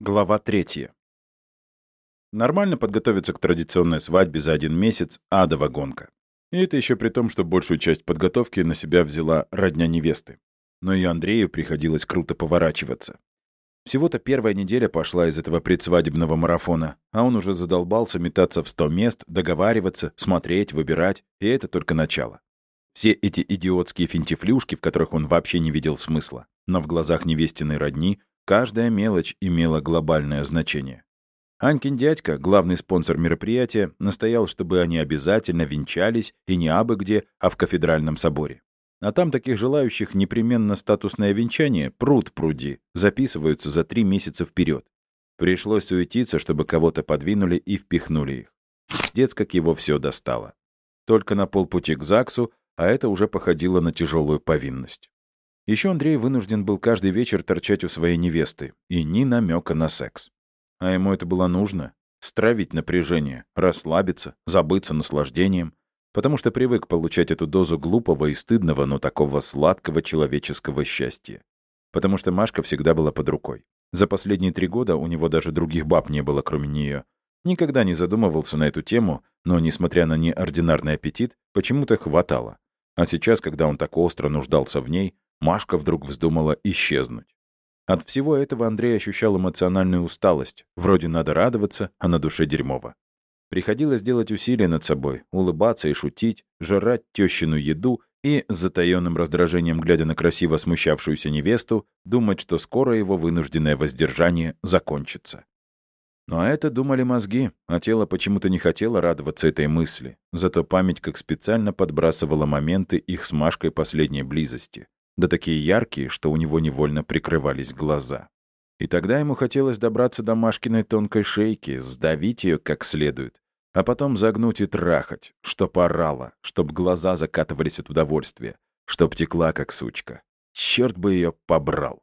Глава третья. Нормально подготовиться к традиционной свадьбе за один месяц — адова гонка. И это еще при том, что большую часть подготовки на себя взяла родня невесты. Но и Андрею приходилось круто поворачиваться. Всего-то первая неделя пошла из этого предсвадебного марафона, а он уже задолбался метаться в сто мест, договариваться, смотреть, выбирать, и это только начало. Все эти идиотские финтифлюшки, в которых он вообще не видел смысла, но в глазах невестиной родни каждая мелочь имела глобальное значение. Анькин дядька, главный спонсор мероприятия, настоял, чтобы они обязательно венчались и не абы где, а в кафедральном соборе. А там таких желающих непременно статусное венчание пруд пруди, записываются за три месяца вперед. Пришлось суетиться, чтобы кого-то подвинули и впихнули их. Дец как его все достало. Только на полпути к ЗАГСу, а это уже походило на тяжелую повинность. Еще Андрей вынужден был каждый вечер торчать у своей невесты, и ни намека на секс. А ему это было нужно — стравить напряжение, расслабиться, забыться наслаждением, потому что привык получать эту дозу глупого и стыдного, но такого сладкого человеческого счастья. Потому что Машка всегда была под рукой. За последние три года у него даже других баб не было, кроме нее. Никогда не задумывался на эту тему, но, несмотря на неординарный аппетит, почему-то хватало. А сейчас, когда он так остро нуждался в ней, Машка вдруг вздумала исчезнуть. От всего этого Андрей ощущал эмоциональную усталость. Вроде надо радоваться, а на душе дерьмово. Приходилось делать усилия над собой, улыбаться и шутить, жрать тещину еду и, с затаённым раздражением глядя на красиво смущавшуюся невесту, думать, что скоро его вынужденное воздержание закончится. Но это думали мозги, а тело почему-то не хотело радоваться этой мысли. Зато память как специально подбрасывала моменты их с Машкой последней близости да такие яркие, что у него невольно прикрывались глаза. И тогда ему хотелось добраться до Машкиной тонкой шейки, сдавить ее как следует, а потом загнуть и трахать, чтоб орала, чтоб глаза закатывались от удовольствия, чтоб текла как сучка. Черт бы ее побрал.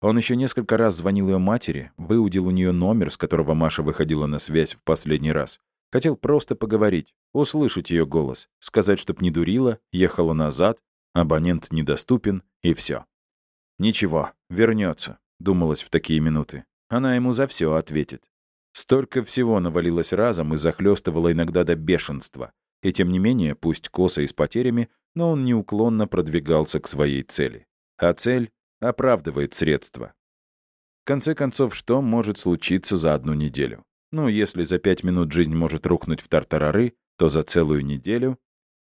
Он еще несколько раз звонил ее матери, выудил у нее номер, с которого Маша выходила на связь в последний раз. Хотел просто поговорить, услышать ее голос, сказать, чтоб не дурила, ехала назад, Абонент недоступен, и все. Ничего, вернется, думалось в такие минуты. Она ему за все ответит. Столько всего навалилось разом и захлестывало иногда до бешенства. И тем не менее, пусть косо и с потерями, но он неуклонно продвигался к своей цели. А цель оправдывает средства. В конце концов, что может случиться за одну неделю? Ну, если за пять минут жизнь может рухнуть в тартарары, то за целую неделю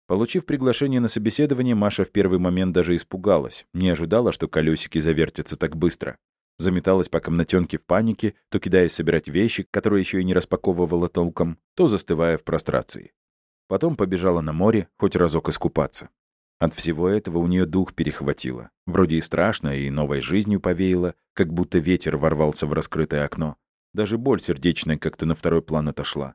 Получив приглашение на собеседование, Маша в первый момент даже испугалась, не ожидала, что колесики завертятся так быстро. Заметалась по комнатенке в панике, то кидаясь собирать вещи, которые еще и не распаковывала толком, то застывая в прострации. Потом побежала на море, хоть разок искупаться. От всего этого у нее дух перехватило. Вроде и страшно, и новой жизнью повеяло, как будто ветер ворвался в раскрытое окно. Даже боль сердечная как-то на второй план отошла.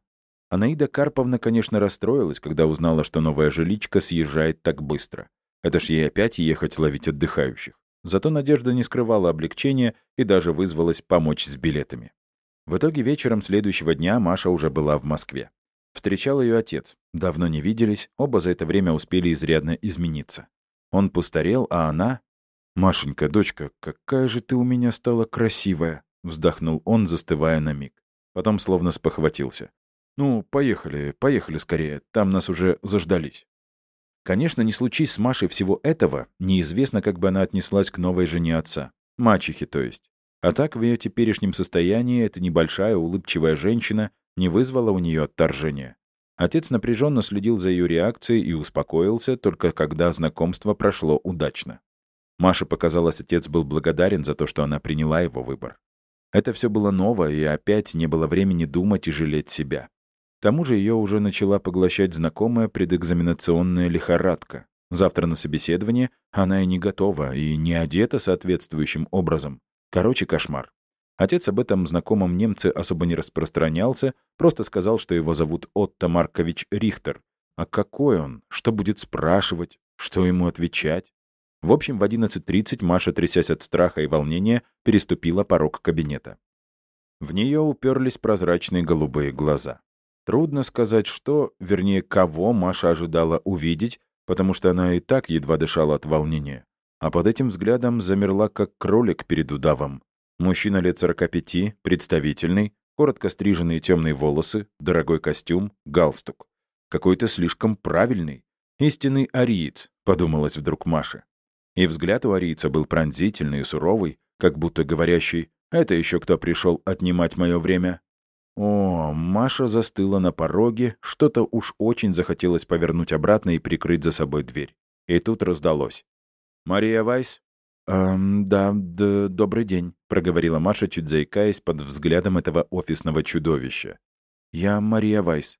Анаида Карповна, конечно, расстроилась, когда узнала, что новая жиличка съезжает так быстро. Это ж ей опять ехать ловить отдыхающих. Зато Надежда не скрывала облегчения и даже вызвалась помочь с билетами. В итоге вечером следующего дня Маша уже была в Москве. Встречал ее отец. Давно не виделись, оба за это время успели изрядно измениться. Он постарел, а она... «Машенька, дочка, какая же ты у меня стала красивая!» — вздохнул он, застывая на миг. Потом словно спохватился. «Ну, поехали, поехали скорее, там нас уже заждались». Конечно, не случись с Машей всего этого, неизвестно, как бы она отнеслась к новой жене отца. Мачехе, то есть. А так, в ее теперешнем состоянии эта небольшая улыбчивая женщина не вызвала у нее отторжения. Отец напряженно следил за ее реакцией и успокоился, только когда знакомство прошло удачно. Маше показалось, отец был благодарен за то, что она приняла его выбор. Это все было ново, и опять не было времени думать и жалеть себя. К тому же ее уже начала поглощать знакомая предэкзаменационная лихорадка. Завтра на собеседование она и не готова, и не одета соответствующим образом. Короче, кошмар. Отец об этом знакомом немце особо не распространялся, просто сказал, что его зовут Отто Маркович Рихтер. А какой он? Что будет спрашивать? Что ему отвечать? В общем, в 11.30 Маша, трясясь от страха и волнения, переступила порог кабинета. В нее уперлись прозрачные голубые глаза. Трудно сказать, что, вернее, кого Маша ожидала увидеть, потому что она и так едва дышала от волнения. А под этим взглядом замерла, как кролик перед удавом. Мужчина лет 45, представительный, коротко стриженные темные волосы, дорогой костюм, галстук. Какой-то слишком правильный. Истинный ариец, подумалось вдруг Маша. И взгляд у арийца был пронзительный и суровый, как будто говорящий «Это еще кто пришел отнимать мое время?» О, Маша застыла на пороге, что-то уж очень захотелось повернуть обратно и прикрыть за собой дверь. И тут раздалось. «Мария Вайс?» «Эм, да, да, добрый день», — проговорила Маша, чуть заикаясь под взглядом этого офисного чудовища. «Я Мария Вайс».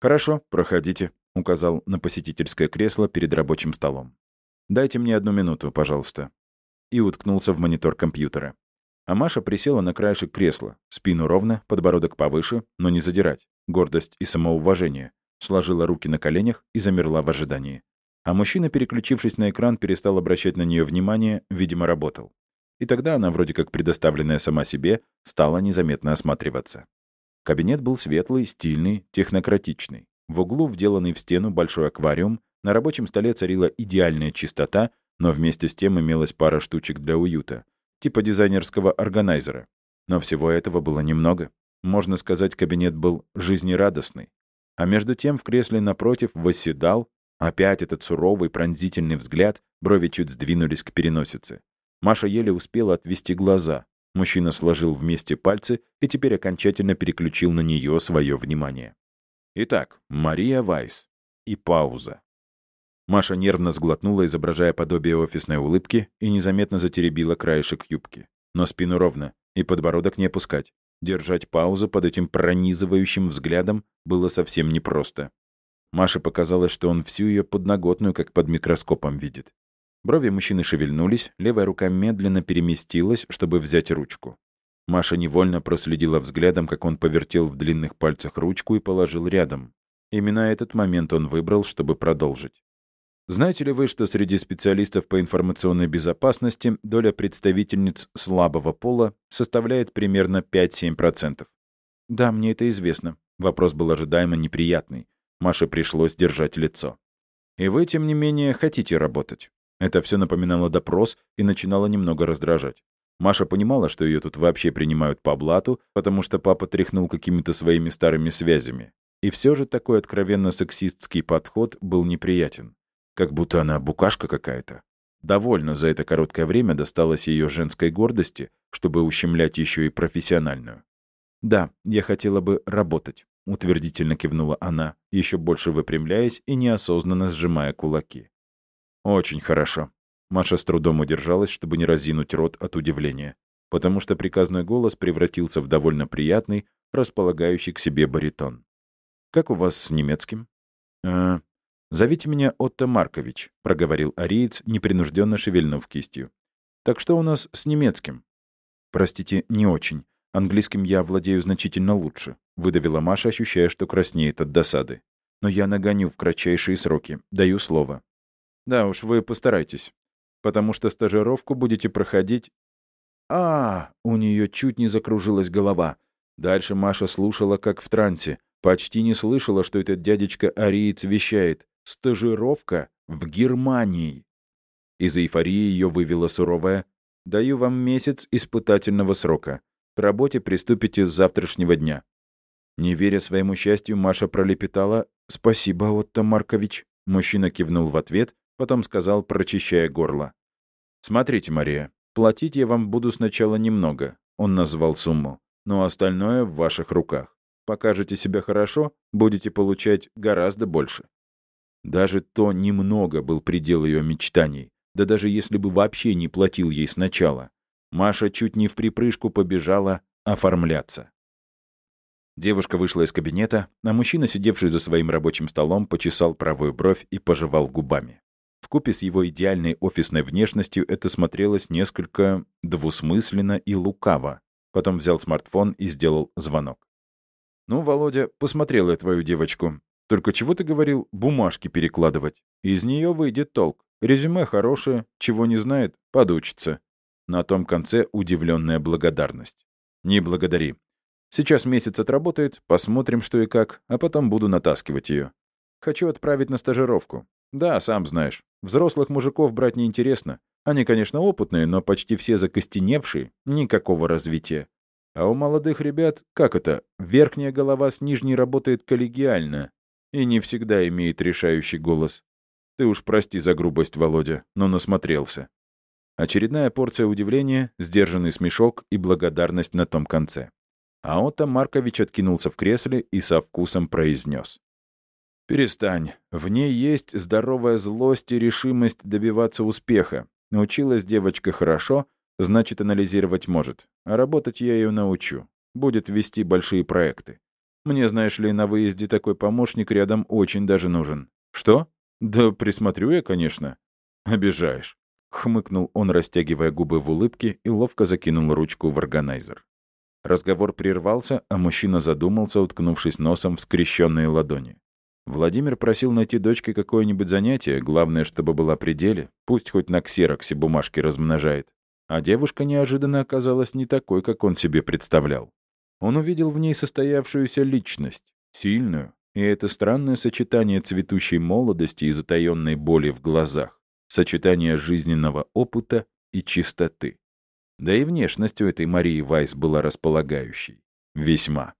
«Хорошо, проходите», — указал на посетительское кресло перед рабочим столом. «Дайте мне одну минуту, пожалуйста». И уткнулся в монитор компьютера. А Маша присела на краешек кресла, спину ровно, подбородок повыше, но не задирать, гордость и самоуважение, сложила руки на коленях и замерла в ожидании. А мужчина, переключившись на экран, перестал обращать на нее внимание, видимо, работал. И тогда она, вроде как предоставленная сама себе, стала незаметно осматриваться. Кабинет был светлый, стильный, технократичный. В углу, вделанный в стену, большой аквариум, на рабочем столе царила идеальная чистота, но вместе с тем имелась пара штучек для уюта типа дизайнерского органайзера. Но всего этого было немного. Можно сказать, кабинет был жизнерадостный. А между тем в кресле напротив восседал, опять этот суровый пронзительный взгляд, брови чуть сдвинулись к переносице. Маша еле успела отвести глаза. Мужчина сложил вместе пальцы и теперь окончательно переключил на нее свое внимание. Итак, Мария Вайс. И пауза. Маша нервно сглотнула, изображая подобие офисной улыбки, и незаметно затеребила краешек юбки. Но спину ровно, и подбородок не опускать. Держать паузу под этим пронизывающим взглядом было совсем непросто. Маше показалось, что он всю ее подноготную как под микроскопом видит. Брови мужчины шевельнулись, левая рука медленно переместилась, чтобы взять ручку. Маша невольно проследила взглядом, как он повертел в длинных пальцах ручку и положил рядом. Именно этот момент он выбрал, чтобы продолжить. Знаете ли вы, что среди специалистов по информационной безопасности доля представительниц слабого пола составляет примерно 5-7%? Да, мне это известно. Вопрос был ожидаемо неприятный. Маше пришлось держать лицо. И вы, тем не менее, хотите работать. Это все напоминало допрос и начинало немного раздражать. Маша понимала, что ее тут вообще принимают по блату, потому что папа тряхнул какими-то своими старыми связями. И все же такой откровенно сексистский подход был неприятен. Как будто она букашка какая-то. Довольно за это короткое время досталось ее женской гордости, чтобы ущемлять еще и профессиональную. «Да, я хотела бы работать», — утвердительно кивнула она, еще больше выпрямляясь и неосознанно сжимая кулаки. «Очень хорошо». Маша с трудом удержалась, чтобы не разинуть рот от удивления, потому что приказной голос превратился в довольно приятный, располагающий к себе баритон. «Как у вас с немецким?» «Э, «Зовите меня Отто Маркович», — проговорил ариец, непринужденно шевельнув кистью. «Так что у нас с немецким?» «Простите, не очень. Английским я владею значительно лучше», — выдавила Маша, ощущая, что краснеет от досады. «Но я нагоню в кратчайшие сроки. Даю слово». «Да уж, вы постарайтесь. Потому что стажировку будете проходить...» а, У нее чуть не закружилась голова. Дальше Маша слушала, как в трансе. Почти не слышала, что этот дядечка Ариец вещает. Стажировка в Германии. Из эйфории ее вывела суровая «Даю вам месяц испытательного срока. К работе приступите с завтрашнего дня». Не веря своему счастью, Маша пролепетала «Спасибо, Отто Маркович». Мужчина кивнул в ответ, потом сказал, прочищая горло. «Смотрите, Мария, платить я вам буду сначала немного», — он назвал сумму, «но остальное в ваших руках. Покажете себя хорошо, будете получать гораздо больше». Даже то немного был предел ее мечтаний. Да даже если бы вообще не платил ей сначала. Маша чуть не в припрыжку побежала оформляться. Девушка вышла из кабинета, а мужчина, сидевший за своим рабочим столом, почесал правую бровь и пожевал губами. Вкупе с его идеальной офисной внешностью это смотрелось несколько двусмысленно и лукаво. Потом взял смартфон и сделал звонок. «Ну, Володя, посмотрел я твою девочку. Только чего ты говорил бумажки перекладывать? Из нее выйдет толк. Резюме хорошее, чего не знает, подучится. На том конце удивленная благодарность. Не благодари. Сейчас месяц отработает, посмотрим, что и как, а потом буду натаскивать ее. Хочу отправить на стажировку. Да, сам знаешь. Взрослых мужиков брать неинтересно. Они, конечно, опытные, но почти все закостеневшие, никакого развития. А у молодых ребят, как это, верхняя голова с нижней работает коллегиально и не всегда имеет решающий голос. Ты уж прости за грубость, Володя, но насмотрелся. Очередная порция удивления, сдержанный смешок и благодарность на том конце. А Отто Маркович откинулся в кресле и со вкусом произнес. «Перестань. В ней есть здоровая злость и решимость добиваться успеха. Научилась девочка хорошо, значит, анализировать может. А работать я ее научу. Будет вести большие проекты. Мне, знаешь ли, на выезде такой помощник рядом очень даже нужен. Что? Да присмотрю я, конечно. Обижаешь. Хмыкнул он, растягивая губы в улыбке, и ловко закинул ручку в органайзер. Разговор прервался, а мужчина задумался, уткнувшись носом в скрещенные ладони. Владимир просил найти дочке какое-нибудь занятие, главное, чтобы была при деле, пусть хоть на ксероксе бумажки размножает. А девушка неожиданно оказалась не такой, как он себе представлял. Он увидел в ней состоявшуюся личность, сильную, и это странное сочетание цветущей молодости и затаённой боли в глазах, сочетание жизненного опыта и чистоты. Да и внешность у этой Марии Вайс была располагающей. Весьма.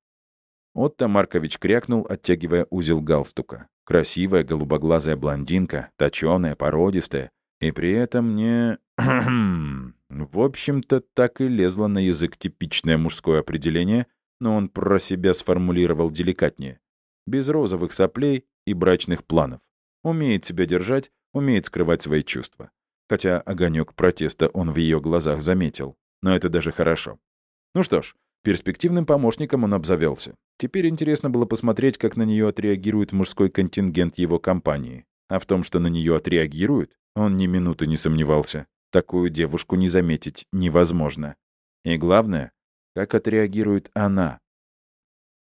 Отто Маркович крякнул, оттягивая узел галстука. Красивая голубоглазая блондинка, точёная, породистая, и при этом не... В общем-то, так и лезло на язык типичное мужское определение, но он про себя сформулировал деликатнее. Без розовых соплей и брачных планов. Умеет себя держать, умеет скрывать свои чувства. Хотя огонек протеста он в ее глазах заметил. Но это даже хорошо. Ну что ж, перспективным помощником он обзавелся. Теперь интересно было посмотреть, как на нее отреагирует мужской контингент его компании. А в том, что на нее отреагируют, он ни минуты не сомневался. Такую девушку не заметить невозможно. И главное, как отреагирует она.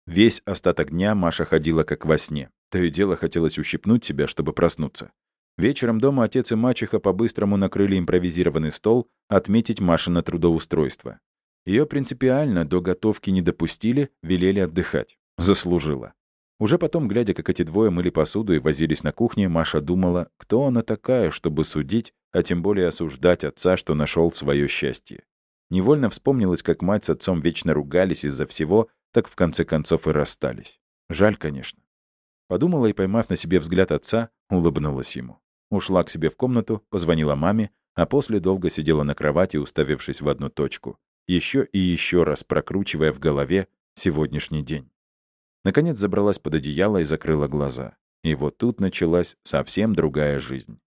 Весь остаток дня Маша ходила как во сне. То и дело хотелось ущипнуть себя, чтобы проснуться. Вечером дома отец и мачеха по-быстрому накрыли импровизированный стол отметить Машина трудоустройство. Ее принципиально до готовки не допустили, велели отдыхать. Заслужила. Уже потом, глядя, как эти двое мыли посуду и возились на кухне, Маша думала, кто она такая, чтобы судить, а тем более осуждать отца, что нашел свое счастье. Невольно вспомнилось, как мать с отцом вечно ругались из-за всего, так в конце концов и расстались. Жаль, конечно. Подумала и, поймав на себе взгляд отца, улыбнулась ему. Ушла к себе в комнату, позвонила маме, а после долго сидела на кровати, уставившись в одну точку еще и еще раз прокручивая в голове сегодняшний день. Наконец забралась под одеяло и закрыла глаза. И вот тут началась совсем другая жизнь.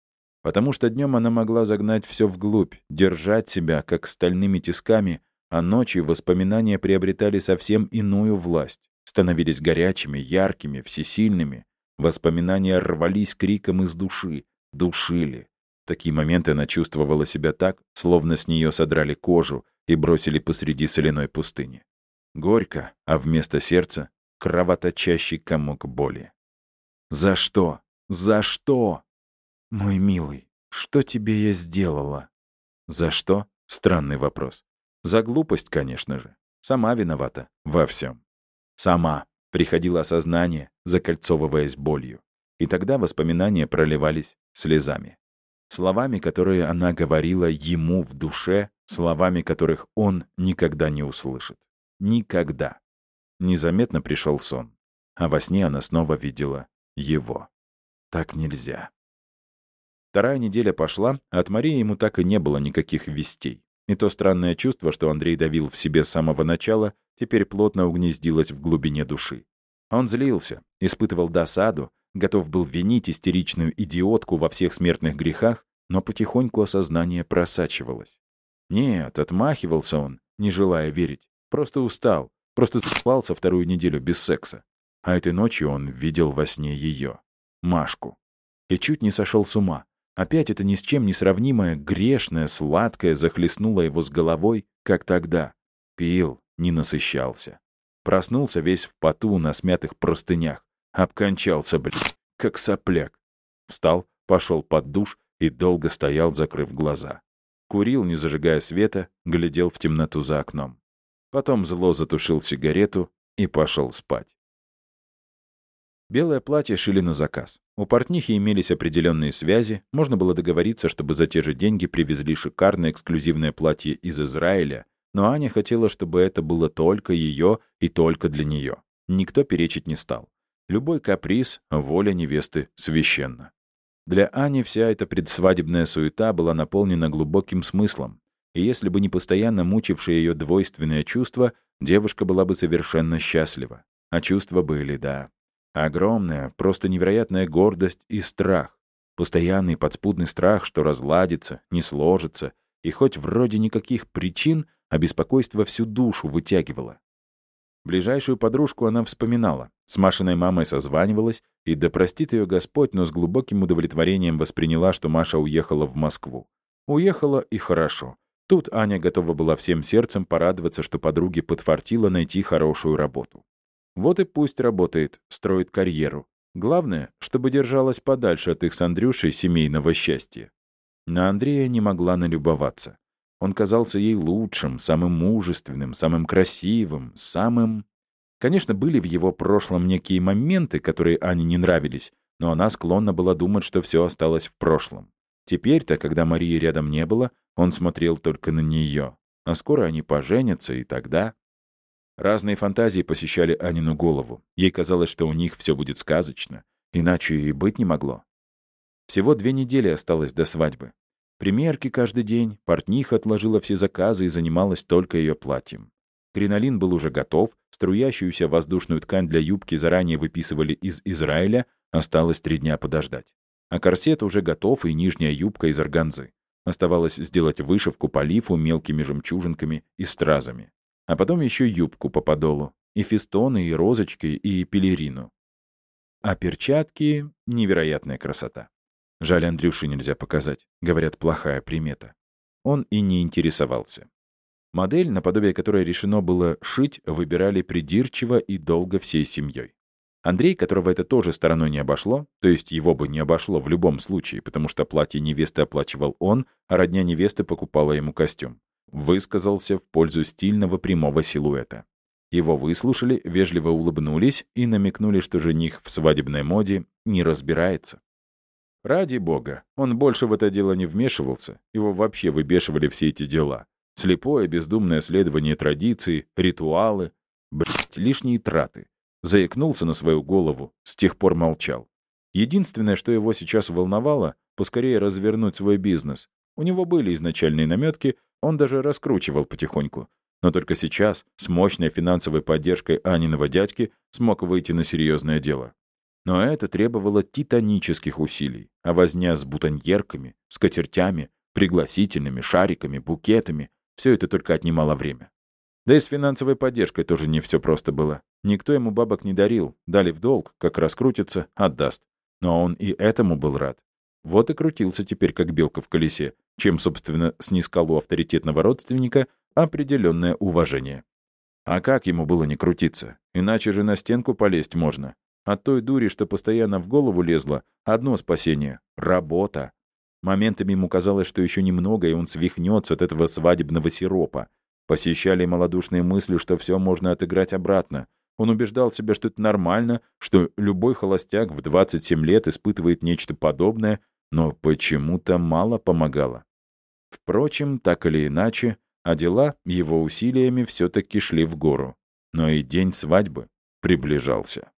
Потому что днем она могла загнать все вглубь, держать себя, как стальными тисками, а ночью воспоминания приобретали совсем иную власть, становились горячими, яркими, всесильными. Воспоминания рвались криком из души, душили. В такие моменты она чувствовала себя так, словно с нее содрали кожу, и бросили посреди соляной пустыни. Горько, а вместо сердца — кровоточащий комок боли. «За что? За что? Мой милый, что тебе я сделала?» «За что?» — странный вопрос. «За глупость, конечно же. Сама виновата во всем. Сама. Приходило осознание, закольцовываясь болью. И тогда воспоминания проливались слезами. Словами, которые она говорила ему в душе, словами которых он никогда не услышит. Никогда. Незаметно пришел сон. А во сне она снова видела его. Так нельзя. Вторая неделя пошла, а от Марии ему так и не было никаких вестей. И то странное чувство, что Андрей давил в себе с самого начала, теперь плотно угнездилось в глубине души. Он злился, испытывал досаду, готов был винить истеричную идиотку во всех смертных грехах, но потихоньку осознание просачивалось. Нет, отмахивался он, не желая верить. Просто устал, просто спался вторую неделю без секса. А этой ночью он видел во сне ее, Машку. И чуть не сошел с ума. Опять это ни с чем не сравнимое, грешное, сладкое захлестнуло его с головой, как тогда. Пил, не насыщался. Проснулся весь в поту на смятых простынях. Обкончался, блин, как сопляк. Встал, пошел под душ и долго стоял, закрыв глаза. Курил, не зажигая света, глядел в темноту за окном. Потом зло затушил сигарету и пошел спать. Белое платье шили на заказ. У портнихи имелись определенные связи, можно было договориться, чтобы за те же деньги привезли шикарное эксклюзивное платье из Израиля, но Аня хотела, чтобы это было только ее и только для нее. Никто перечить не стал. Любой каприз, воля невесты священна. Для Ани вся эта предсвадебная суета была наполнена глубоким смыслом, и если бы не постоянно мучившее ее двойственное чувство, девушка была бы совершенно счастлива. А чувства были, да. Огромная, просто невероятная гордость и страх. Постоянный подспудный страх, что разладится, не сложится, и хоть вроде никаких причин, а беспокойство всю душу вытягивало. Ближайшую подружку она вспоминала. С Машиной мамой созванивалась, и да простит ее Господь, но с глубоким удовлетворением восприняла, что Маша уехала в Москву. Уехала и хорошо. Тут Аня готова была всем сердцем порадоваться, что подруге подфартило найти хорошую работу. Вот и пусть работает, строит карьеру. Главное, чтобы держалась подальше от их с Андрюшей семейного счастья. На Андрея не могла налюбоваться. Он казался ей лучшим, самым мужественным, самым красивым, самым... Конечно, были в его прошлом некие моменты, которые Ане не нравились, но она склонна была думать, что все осталось в прошлом. Теперь-то, когда Марии рядом не было, он смотрел только на нее. А скоро они поженятся, и тогда... Разные фантазии посещали Анину голову. Ей казалось, что у них все будет сказочно. Иначе и быть не могло. Всего две недели осталось до свадьбы. Примерки каждый день, портниха отложила все заказы и занималась только ее платьем. Кринолин был уже готов, струящуюся воздушную ткань для юбки заранее выписывали из Израиля, осталось три дня подождать. А корсет уже готов и нижняя юбка из органзы. Оставалось сделать вышивку по лифу мелкими жемчужинками и стразами. А потом еще юбку по подолу, и фестоны, и розочки, и пелерину. А перчатки — невероятная красота. Жаль, Андрюше нельзя показать. Говорят, плохая примета. Он и не интересовался. Модель, наподобие которой решено было шить, выбирали придирчиво и долго всей семьей. Андрей, которого это тоже стороной не обошло, то есть его бы не обошло в любом случае, потому что платье невесты оплачивал он, а родня невесты покупала ему костюм, высказался в пользу стильного прямого силуэта. Его выслушали, вежливо улыбнулись и намекнули, что жених в свадебной моде не разбирается. Ради бога, он больше в это дело не вмешивался, его вообще выбешивали все эти дела. Слепое, бездумное следование традиций, ритуалы, блядь, лишние траты. Заикнулся на свою голову, с тех пор молчал. Единственное, что его сейчас волновало, поскорее развернуть свой бизнес. У него были изначальные наметки, он даже раскручивал потихоньку. Но только сейчас, с мощной финансовой поддержкой Аниного дядьки, смог выйти на серьезное дело. Но это требовало титанических усилий, а возня с бутоньерками, скатертями, пригласительными, шариками, букетами — все это только отнимало время. Да и с финансовой поддержкой тоже не все просто было. Никто ему бабок не дарил, дали в долг, как раскрутится, отдаст. Но он и этому был рад. Вот и крутился теперь, как белка в колесе, чем, собственно, снискал у авторитетного родственника определенное уважение. А как ему было не крутиться? Иначе же на стенку полезть можно. От той дури, что постоянно в голову лезла, одно спасение — работа. Моментами ему казалось, что еще немного, и он свихнется от этого свадебного сиропа. Посещали малодушные мысли, что все можно отыграть обратно. Он убеждал себя, что это нормально, что любой холостяк в 27 лет испытывает нечто подобное, но почему-то мало помогало. Впрочем, так или иначе, а дела его усилиями все-таки шли в гору. Но и день свадьбы приближался.